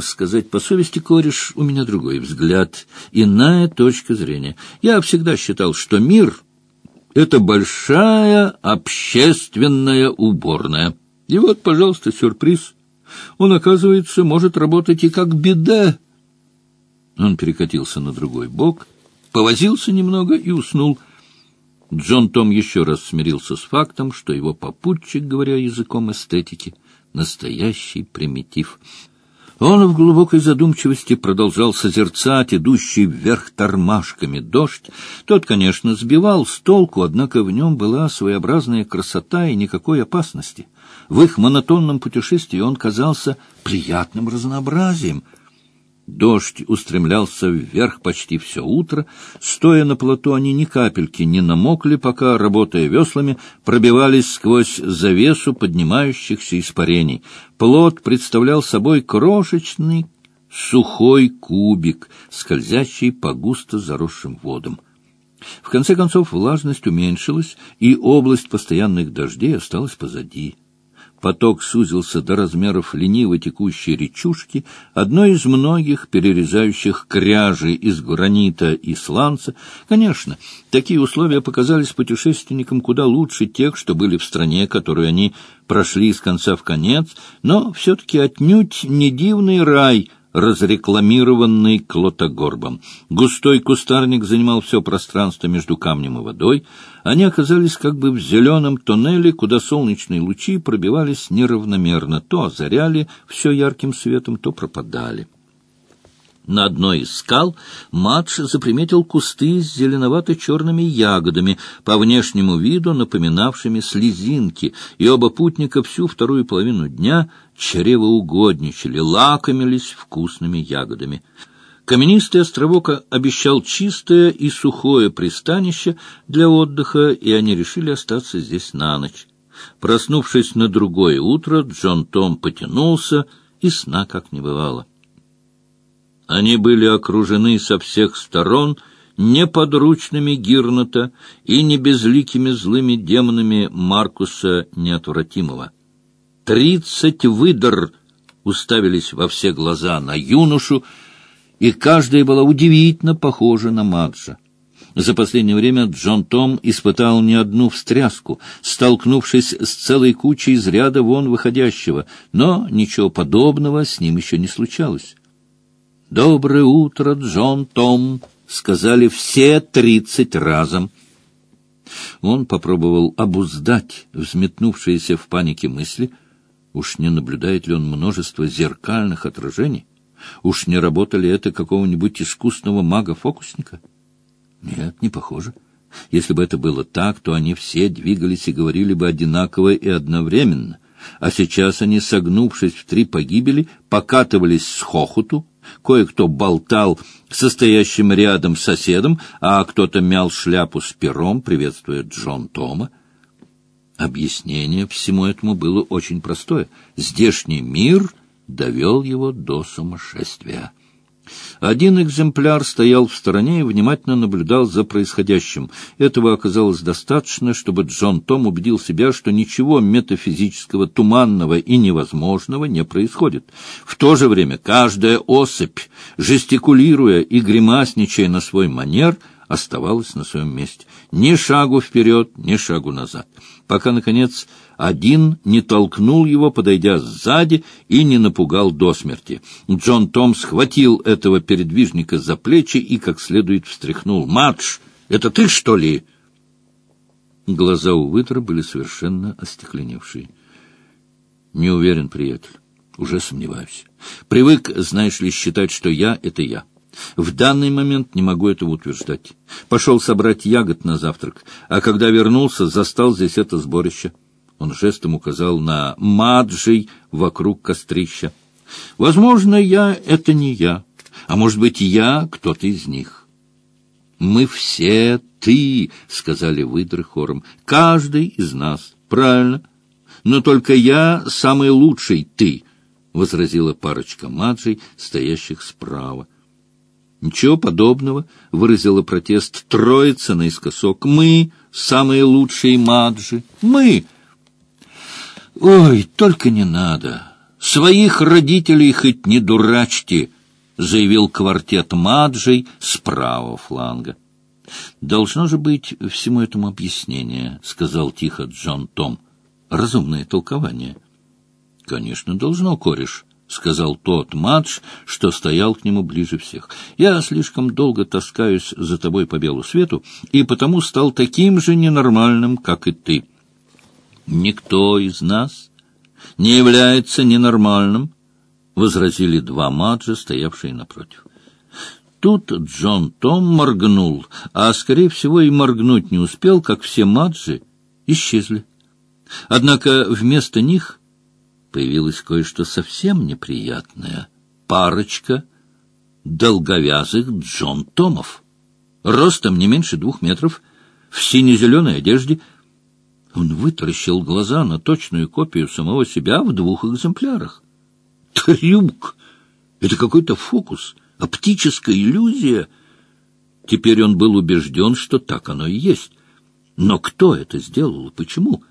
Сказать по совести, кореш, у меня другой взгляд, иная точка зрения. Я всегда считал, что мир — это большая общественная уборная. И вот, пожалуйста, сюрприз. Он, оказывается, может работать и как беда. Он перекатился на другой бок, повозился немного и уснул. Джон Том еще раз смирился с фактом, что его попутчик, говоря языком эстетики, настоящий примитив — он в глубокой задумчивости продолжал созерцать идущий вверх тормашками дождь. Тот, конечно, сбивал с толку, однако в нем была своеобразная красота и никакой опасности. В их монотонном путешествии он казался приятным разнообразием — Дождь устремлялся вверх почти все утро. Стоя на плоту, они ни капельки не намокли, пока, работая веслами, пробивались сквозь завесу поднимающихся испарений. Плот представлял собой крошечный сухой кубик, скользящий по густо заросшим водам. В конце концов влажность уменьшилась, и область постоянных дождей осталась позади. Поток сузился до размеров лениво текущей речушки, одной из многих перерезающих кряжи из гранита и сланца. Конечно, такие условия показались путешественникам куда лучше тех, что были в стране, которую они прошли с конца в конец, но все-таки отнюдь не дивный рай — разрекламированный Клотогорбом. Густой кустарник занимал все пространство между камнем и водой. Они оказались как бы в зеленом тоннеле, куда солнечные лучи пробивались неравномерно, то озаряли все ярким светом, то пропадали. На одной из скал Мадж заприметил кусты с зеленовато-черными ягодами, по внешнему виду напоминавшими слезинки, и оба путника всю вторую половину дня чревоугодничали, лакомились вкусными ягодами. Каменистый островок обещал чистое и сухое пристанище для отдыха, и они решили остаться здесь на ночь. Проснувшись на другое утро, Джон Том потянулся, и сна как не бывало. Они были окружены со всех сторон неподручными Гирната и не безликими злыми демонами Маркуса Неотвратимого. Тридцать выдр уставились во все глаза на юношу, и каждая была удивительно похожа на Маджа. За последнее время Джон Том испытал не одну встряску, столкнувшись с целой кучей из ряда вон выходящего, но ничего подобного с ним еще не случалось. «Доброе утро, Джон Том!» — сказали все тридцать разом. Он попробовал обуздать взметнувшиеся в панике мысли. Уж не наблюдает ли он множество зеркальных отражений? Уж не работали это какого-нибудь искусного мага-фокусника? Нет, не похоже. Если бы это было так, то они все двигались и говорили бы одинаково и одновременно. А сейчас они, согнувшись в три погибели, покатывались с хохоту, Кое-кто болтал состоящим рядом соседом, а кто-то мял шляпу с пером, приветствуя Джон Тома. Объяснение всему этому было очень простое. Здешний мир довел его до сумасшествия. Один экземпляр стоял в стороне и внимательно наблюдал за происходящим. Этого оказалось достаточно, чтобы Джон Том убедил себя, что ничего метафизического, туманного и невозможного не происходит. В то же время каждая особь, жестикулируя и гримасничая на свой манер, оставалась на своем месте. Ни шагу вперед, ни шагу назад. Пока, наконец, один не толкнул его, подойдя сзади, и не напугал до смерти. Джон Том схватил этого передвижника за плечи и как следует встряхнул. «Мадж, это ты, что ли?» Глаза у Вытра были совершенно остекленевшие. «Не уверен, приятель. Уже сомневаюсь. Привык, знаешь ли, считать, что я — это я». В данный момент не могу этого утверждать. Пошел собрать ягод на завтрак, а когда вернулся, застал здесь это сборище. Он жестом указал на маджей вокруг кострища. Возможно, я — это не я, а может быть, я — кто-то из них. «Мы все ты», — сказали выдры хором, — «каждый из нас». «Правильно. Но только я самый лучший ты», — возразила парочка маджей, стоящих справа. Ничего подобного, — выразила протест троица наискосок. Мы — самые лучшие маджи. Мы! Ой, только не надо. Своих родителей хоть не дурачьте, — заявил квартет Маджей с правого фланга. — Должно же быть всему этому объяснение, — сказал тихо Джон Том. — Разумное толкование. — Конечно, должно, кореш, — сказал тот Мадж, что стоял к нему ближе всех. — Я слишком долго таскаюсь за тобой по белу свету, и потому стал таким же ненормальным, как и ты. Никто из нас не является ненормальным, — возразили два маджа, стоявшие напротив. Тут Джон Том моргнул, а, скорее всего, и моргнуть не успел, как все маджи исчезли. Однако вместо них появилось кое-что совсем неприятное. Парочка долговязых Джон Томов, ростом не меньше двух метров, в сине-зеленой одежде. Он вытаращил глаза на точную копию самого себя в двух экземплярах. Трюк! Это какой-то фокус, оптическая иллюзия. Теперь он был убежден, что так оно и есть. Но кто это сделал и почему?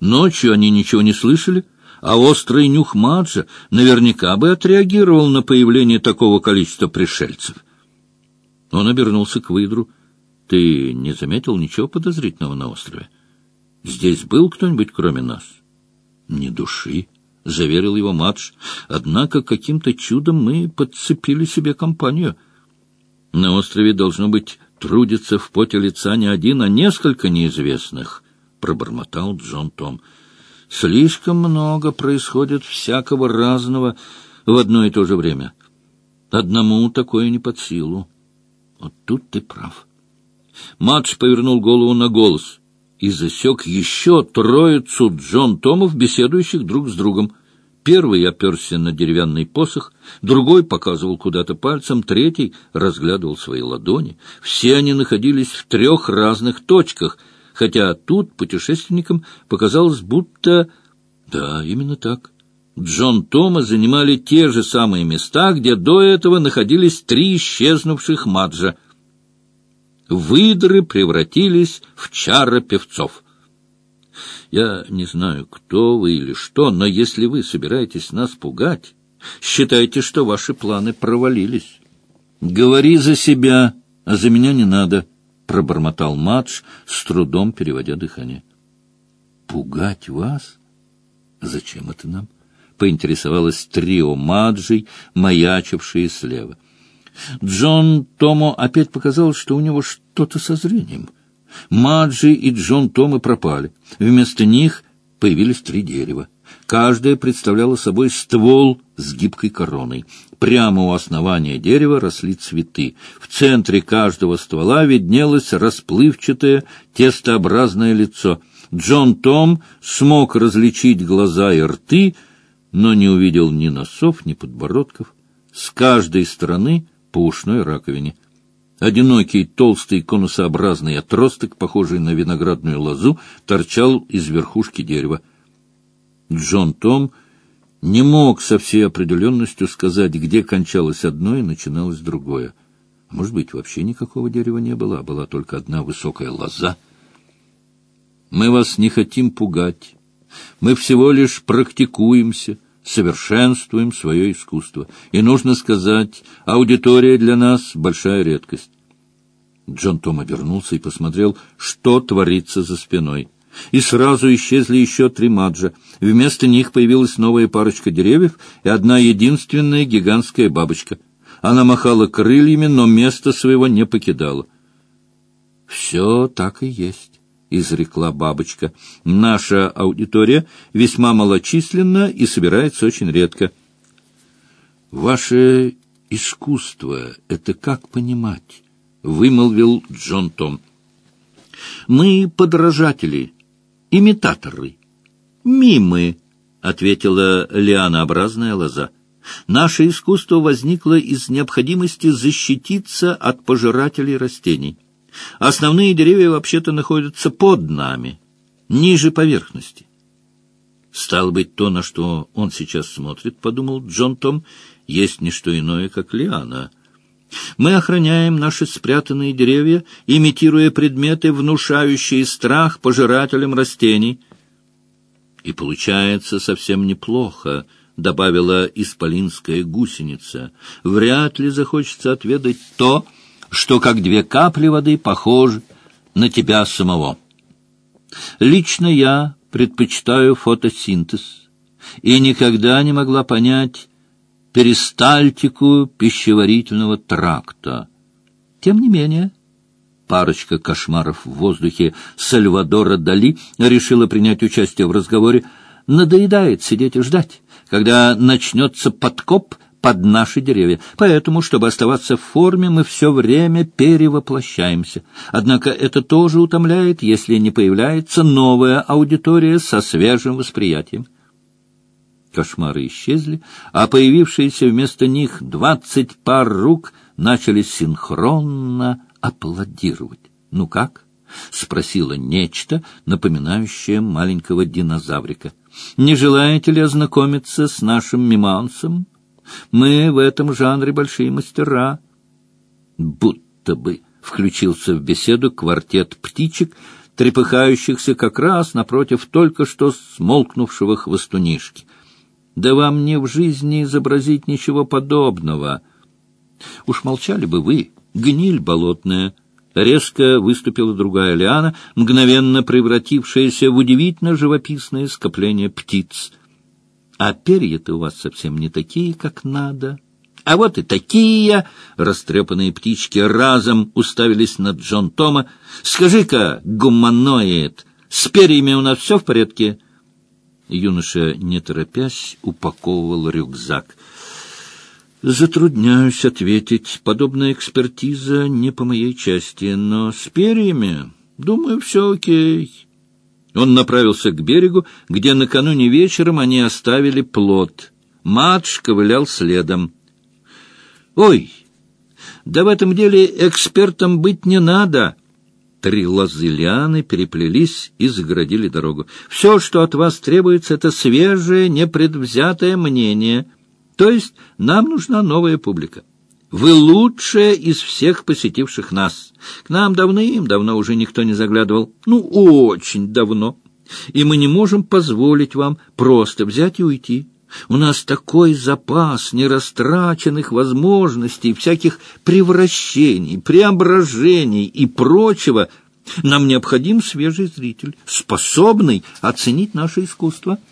Ночью они ничего не слышали, а острый нюх Маджа наверняка бы отреагировал на появление такого количества пришельцев. Он обернулся к выдру. — Ты не заметил ничего подозрительного на острове? Здесь был кто-нибудь, кроме нас? — Ни души. — заверил его Мадж. — Однако каким-то чудом мы подцепили себе компанию. На острове, должно быть, трудится в поте лица не один, а несколько неизвестных, — пробормотал Джон Том. — Слишком много происходит всякого разного в одно и то же время. Одному такое не под силу. Вот тут ты прав. Мадж повернул голову на голос и засек еще троицу Джон Томов, беседующих друг с другом. Первый оперся на деревянный посох, другой показывал куда-то пальцем, третий разглядывал свои ладони. Все они находились в трех разных точках, хотя тут путешественникам показалось, будто... Да, именно так. Джон Тома занимали те же самые места, где до этого находились три исчезнувших маджа — выдры превратились в чара певцов. Я не знаю, кто вы или что, но если вы собираетесь нас пугать, считайте, что ваши планы провалились. — Говори за себя, а за меня не надо, — пробормотал Мадж, с трудом переводя дыхание. — Пугать вас? Зачем это нам? — поинтересовалась трио Маджей, маячившие слева. — Джон Томо опять показалось, что у него что-то со зрением. Маджи и Джон Томо пропали. Вместо них появились три дерева. Каждое представляло собой ствол с гибкой короной. Прямо у основания дерева росли цветы. В центре каждого ствола виднелось расплывчатое тестообразное лицо. Джон Том смог различить глаза и рты, но не увидел ни носов, ни подбородков. С каждой стороны по ушной раковине. Одинокий, толстый, конусообразный отросток, похожий на виноградную лозу, торчал из верхушки дерева. Джон Том не мог со всей определенностью сказать, где кончалось одно и начиналось другое. Может быть, вообще никакого дерева не было, а была только одна высокая лоза. «Мы вас не хотим пугать. Мы всего лишь практикуемся», совершенствуем свое искусство. И нужно сказать, аудитория для нас — большая редкость. Джон Том обернулся и посмотрел, что творится за спиной. И сразу исчезли еще три маджа. Вместо них появилась новая парочка деревьев и одна единственная гигантская бабочка. Она махала крыльями, но место своего не покидала. Все так и есть. — изрекла бабочка. — Наша аудитория весьма малочисленна и собирается очень редко. — Ваше искусство — это как понимать? — вымолвил Джон Том. — Мы подражатели, имитаторы, мимы, — ответила лианообразная лоза. Наше искусство возникло из необходимости защититься от пожирателей растений. — Основные деревья вообще-то находятся под нами, ниже поверхности. Стало быть, то, на что он сейчас смотрит, — подумал Джон Том, — есть не что иное, как лиана. Мы охраняем наши спрятанные деревья, имитируя предметы, внушающие страх пожирателям растений. И получается совсем неплохо, добавила исполинская гусеница, — вряд ли захочется отведать то, что как две капли воды похоже на тебя самого. Лично я предпочитаю фотосинтез и никогда не могла понять перистальтику пищеварительного тракта. Тем не менее, парочка кошмаров в воздухе Сальвадора Дали решила принять участие в разговоре. Надоедает сидеть и ждать, когда начнется подкоп под наши деревья. Поэтому, чтобы оставаться в форме, мы все время перевоплощаемся. Однако это тоже утомляет, если не появляется новая аудитория со свежим восприятием. Кошмары исчезли, а появившиеся вместо них двадцать пар рук начали синхронно аплодировать. «Ну как?» — спросила нечто, напоминающее маленького динозаврика. «Не желаете ли ознакомиться с нашим мимансом? Мы в этом жанре большие мастера». Будто бы включился в беседу квартет птичек, трепыхающихся как раз напротив только что смолкнувшего хвостунишки. «Да вам не в жизни изобразить ничего подобного. Уж молчали бы вы, гниль болотная». Резко выступила другая лиана, мгновенно превратившаяся в удивительно живописное скопление птиц. А перья-то у вас совсем не такие, как надо. А вот и такие! Растрепанные птички разом уставились на Джон Тома. Скажи-ка, гуманоид, с перьями у нас все в порядке? Юноша, не торопясь, упаковывал рюкзак — Затрудняюсь ответить. Подобная экспертиза не по моей части, но с перьями, думаю, все окей. Он направился к берегу, где накануне вечером они оставили плод. Матш ковылял следом. «Ой, да в этом деле экспертом быть не надо!» Три лозы переплелись и загородили дорогу. «Все, что от вас требуется, это свежее, непредвзятое мнение». То есть нам нужна новая публика. Вы лучшая из всех посетивших нас. К нам давным-давно уже никто не заглядывал. Ну, очень давно. И мы не можем позволить вам просто взять и уйти. У нас такой запас нерастраченных возможностей, всяких превращений, преображений и прочего. Нам необходим свежий зритель, способный оценить наше искусство —